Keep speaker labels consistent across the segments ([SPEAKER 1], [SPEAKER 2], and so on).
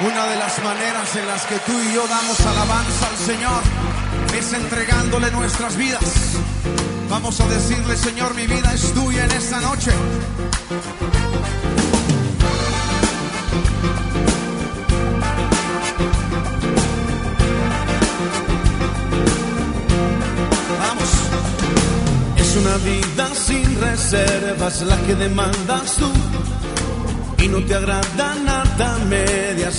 [SPEAKER 1] Una de las maneras en las que tú y yo damos alabanza al Señor es entregándole nuestras vidas. Vamos a decirle, Señor, mi vida es tuya en esta noche. Vamos. Es una vida sin reservas la que demandas tú. Y no te agrada nada a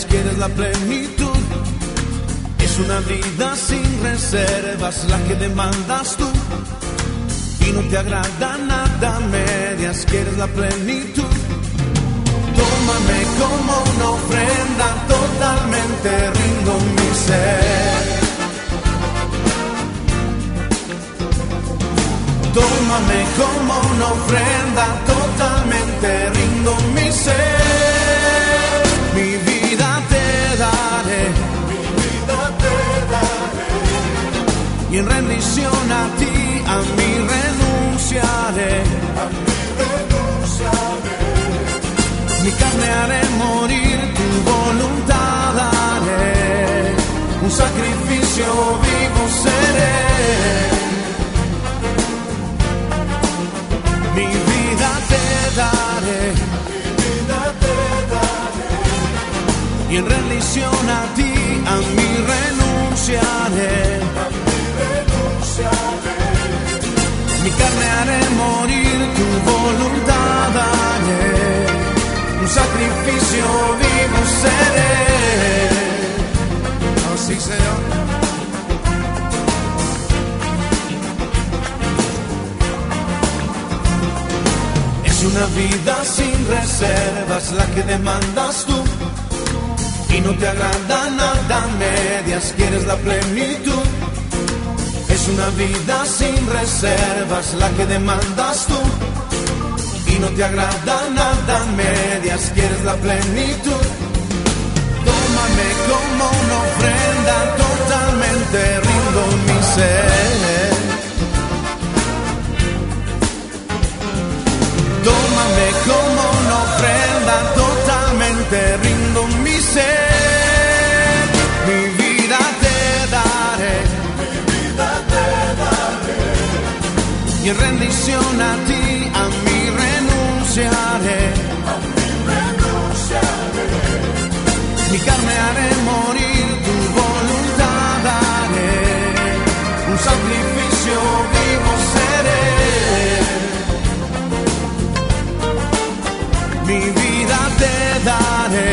[SPEAKER 1] quieres la plenitud. Es una vida sin reservas la que demandas tú. Y no te agrada nada medias, quieres la plenitud. Tómame como una ofrenda, totalmente rindo mi ser. Tómame como una ofrenda, totalmente rindo mi ser. Rendición a ti, a mí renunciaré. A mí. Mi carne haré morir, tu voluntad haré. Un sacrificio vivo seré. Mi vida te daré, mi vida te daré. Y en rendición a ti, a mí renunciaré. Mi carne haré morir, tu voluntad haré. Un sacrificio vivo seré. Así, Señor. Es una vida sin reservas la que demandas tú. Y no te agrada nada medias, quieres la plenitud. Es una vida sin reservas la que demandas tú. Y no te agrada nada medias, quieres la plenitud. Tómame como una ofrenda, totalmente rindo mi ser. Tómame como una ofrenda, totalmente rindo mi ser. Y en rendición a ti, a mí renunciaré. Mi carne haré morir, tu voluntad haré. Un sacrificio vivo seré. Mi vida te daré,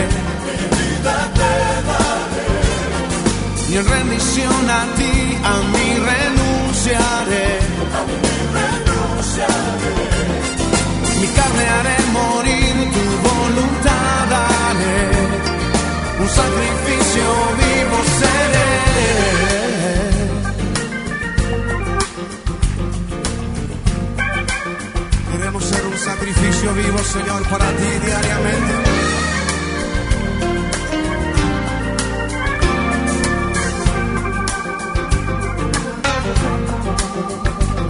[SPEAKER 1] mi vida te daré. Y en rendición a ti, a mí renunciaré. Vivo, Señor, para ti diariamente.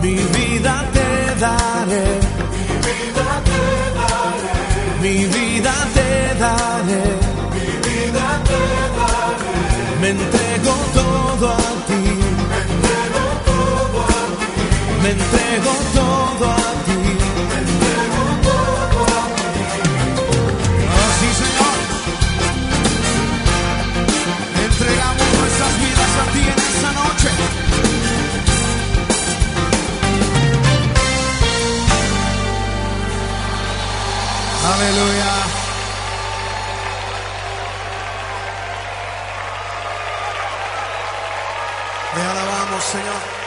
[SPEAKER 1] Mi vida te daré, mi vida te daré, mi vida te daré, mi vida te daré. Me entrego todo a ti, me entrego todo a ti, me entrego todo Aleluya. Te alabamos, Señor.